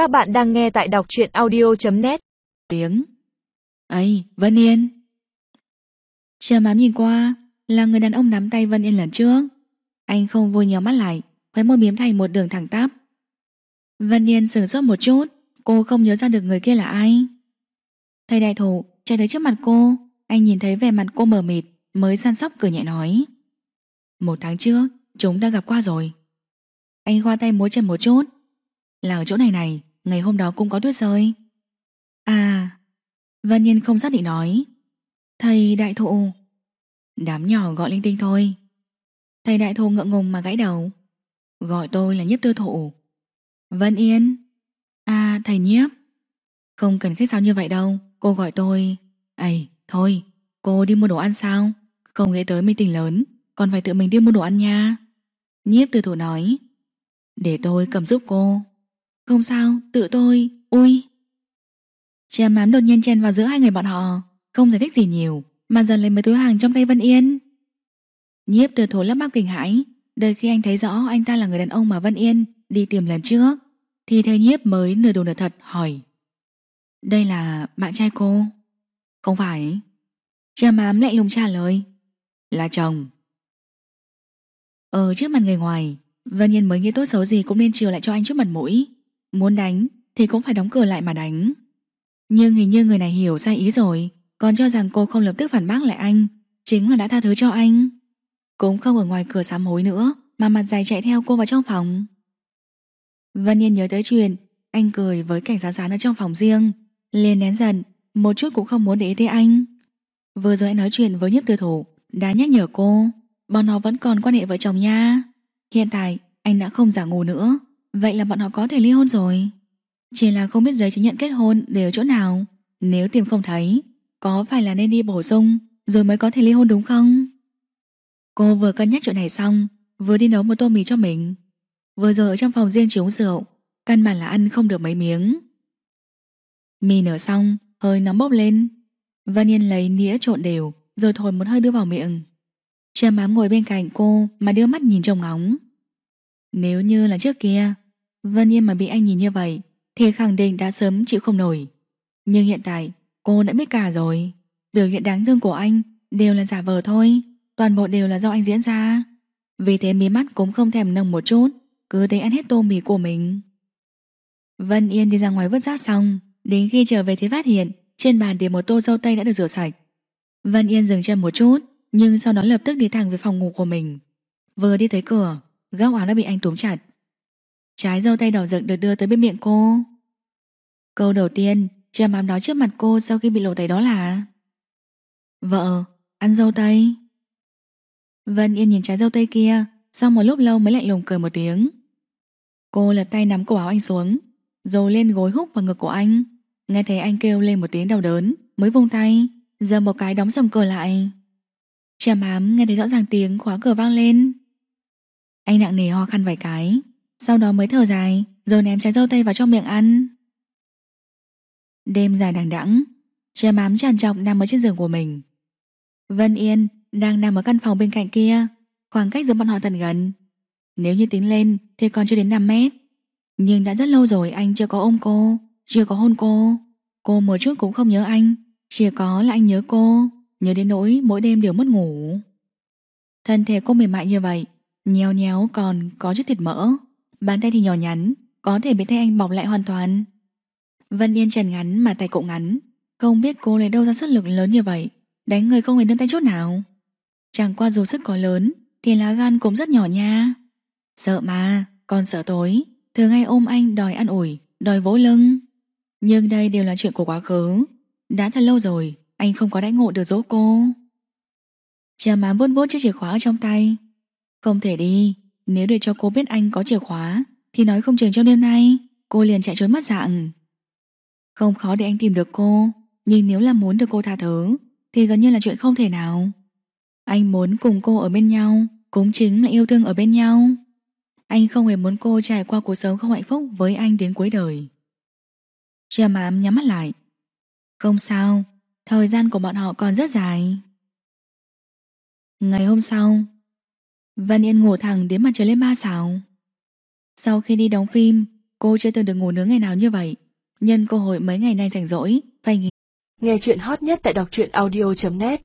Các bạn đang nghe tại đọc truyện audio.net Tiếng. Ấy Vân Yên. Trầm mám nhìn qua, Là người đàn ông nắm tay Vân Yên lần trước. Anh không vui nhớ mắt lại, Khóe môi miếm thành một đường thẳng tắp. Vân Yên sửng sốt một chút, Cô không nhớ ra được người kia là ai. Thầy đại thủ chạy tới trước mặt cô, Anh nhìn thấy vẻ mặt cô mờ mịt, Mới săn sóc cười nhẹ nói. Một tháng trước, chúng đã gặp qua rồi. Anh khoa tay múa chân một chút. Là ở chỗ này này Ngày hôm đó cũng có tuyết rơi. À Vân Nhiên không xác định nói. Thầy đại thụ. Đám nhỏ gọi linh tinh thôi. Thầy đại thụ ngượng ngùng mà gãy đầu. Gọi tôi là nhiếp tư thụ. Vân Yên. À thầy nhiếp. Không cần khách sáo như vậy đâu. Cô gọi tôi. Ây, thôi, Cô đi mua đồ ăn sao? Không nghĩ tới meeting lớn. Còn phải tự mình đi mua đồ ăn nha. Nhiếp tư thụ nói. Để tôi cầm giúp cô. Không sao, tự tôi. Ui. Chàm mám đột nhiên chen vào giữa hai người bọn họ, Không giải thích gì nhiều, Mà dần lấy mấy túi hàng trong tay Vân Yên. Nhiếp từ thổ lắp bắp kinh hãi, Đợi khi anh thấy rõ anh ta là người đàn ông mà Vân Yên Đi tìm lần trước, Thì thầy nhiếp mới nửa đồ nửa thật hỏi. Đây là bạn trai cô? Không phải. Chàm mám lạnh lùng trả lời. Là chồng. Ở trước mặt người ngoài, Vân Yên mới nghĩ tốt xấu gì cũng nên chiều lại cho anh chút mặt mũi. Muốn đánh thì cũng phải đóng cửa lại mà đánh. Nhưng hình như người này hiểu sai ý rồi, Còn cho rằng cô không lập tức phản bác lại anh, Chính là đã tha thứ cho anh. Cũng không ở ngoài cửa sám hối nữa, Mà mặt dài chạy theo cô vào trong phòng. Vân Yên nhớ tới chuyện, Anh cười với cảnh sáng sán ở trong phòng riêng, liền nén giận, Một chút cũng không muốn để ý tới anh. Vừa rồi anh nói chuyện với nhiếp tư thủ, Đã nhắc nhở cô, Bọn nó vẫn còn quan hệ vợ chồng nha. Hiện tại, anh đã không giả ngu nữa. Vậy là bọn họ có thể ly hôn rồi. Chỉ là không biết giấy chứng nhận kết hôn Để ở chỗ nào. Nếu tìm không thấy, Có phải là nên đi bổ sung Rồi mới có thể ly hôn đúng không? Cô vừa cân nhắc chuyện này xong, Vừa đi nấu một tô mì cho mình. Vừa rồi ở trong phòng riêng chỉ uống rượu, Căn bản là ăn không được mấy miếng. Mì nở xong, Hơi nóng bốc lên. Vân Yên lấy nĩa trộn đều, Rồi thổi một hơi đưa vào miệng. Trầm ám ngồi bên cạnh cô Mà đưa mắt nhìn trông ngóng. Nếu như là trước kia, Vân Yên mà bị anh nhìn như vậy, Thì khẳng định đã sớm chịu không nổi. Nhưng hiện tại, cô đã biết cả rồi. Biểu hiện đáng thương của anh Đều là giả vờ thôi, Toàn bộ đều là do anh diễn ra. Vì thế mí mắt cũng không thèm nâng một chút, Cứ thấy ăn hết tô mì của mình. Vân Yên đi ra ngoài vứt rác xong, Đến khi trở về thì phát hiện Trên bàn để một tô dâu tây đã được rửa sạch. Vân Yên dừng chân một chút, Nhưng sau đó lập tức đi thẳng về phòng ngủ của mình. Vừa đi tới cửa Góc áo đã bị anh túm chặt. Trái dâu tay đỏ rực được đưa tới bên miệng cô. Câu đầu tiên Trầm ám nói trước mặt cô sau khi bị lộ tay đó là? Vợ, ăn dâu tây. Vân Yên nhìn trái dâu tây kia Sau một lúc lâu mới lạnh lùng cười một tiếng. Cô lật tay nắm cổ áo anh xuống Rồi lên gối húc vào ngực của anh. Nghe thấy anh kêu lên một tiếng đau đớn Mới vung tay Giờ một cái đóng sầm cửa lại. Trầm ám nghe thấy rõ ràng tiếng khóa cửa vang lên. Anh nặng nề ho khăn vài cái. Sau đó mới thở dài Rồi ném trái dâu tây vào trong miệng ăn. Đêm dài đằng đẵng Trầm mám tràn trọc nằm ở trên giường của mình. Vân Yên đang nằm ở căn phòng bên cạnh kia, Khoảng cách giữa bọn họ thật gần. Nếu như tính lên thì còn chưa đến 5 mét. Nhưng đã rất lâu rồi anh chưa có ôm cô, Chưa có hôn cô. Cô một chút cũng không nhớ anh, Chỉ có là anh nhớ cô, Nhớ đến nỗi mỗi đêm đều mất ngủ. Thân thể cô mềm mại như vậy Nhéo nhéo còn có chút thịt mỡ. Bàn tay thì nhỏ nhắn Có thể bị tay anh bọc lại hoàn toàn. Vân Yên trần ngắn mà tay cụ ngắn. Không biết cô lấy đâu ra sức lực lớn như vậy Đánh người không hề nâng tay chút nào. Chẳng qua dù sức có lớn Thì lá gan cũng rất nhỏ nha. Sợ mà, còn sợ tối. Thường hay ôm anh đòi ăn ủi Đòi vỗ lưng. Nhưng đây đều là chuyện của quá khứ. Đã thật lâu rồi Anh không có đãi ngộ được dỗ cô. Trà má vuốt vuốt chiếc chìa khóa ở trong tay. Không thể đi. Nếu để cho cô biết anh có chìa khóa, Thì nói không chừng trong đêm nay, Cô liền chạy trốn mất dạng. Không khó để anh tìm được cô, Nhưng nếu là muốn được cô tha thứ, Thì gần như là chuyện không thể nào. Anh muốn cùng cô ở bên nhau, Cũng chính là yêu thương ở bên nhau. Anh không hề muốn cô trải qua cuộc sống không hạnh phúc Với anh đến cuối đời. Chia mám nhắm mắt lại. Không sao, Thời gian của bọn họ còn rất dài. Ngày hôm sau Vân Yên ngủ thẳng đến mặt trời lên ba sao. Sau khi đi đóng phim, Cô chưa từng được ngủ nướng ngày nào như vậy. Nhân cơ hội mấy ngày nay rảnh rỗi, Phải nghỉ. Nghe chuyện hot nhất tại đọc truyện audio.net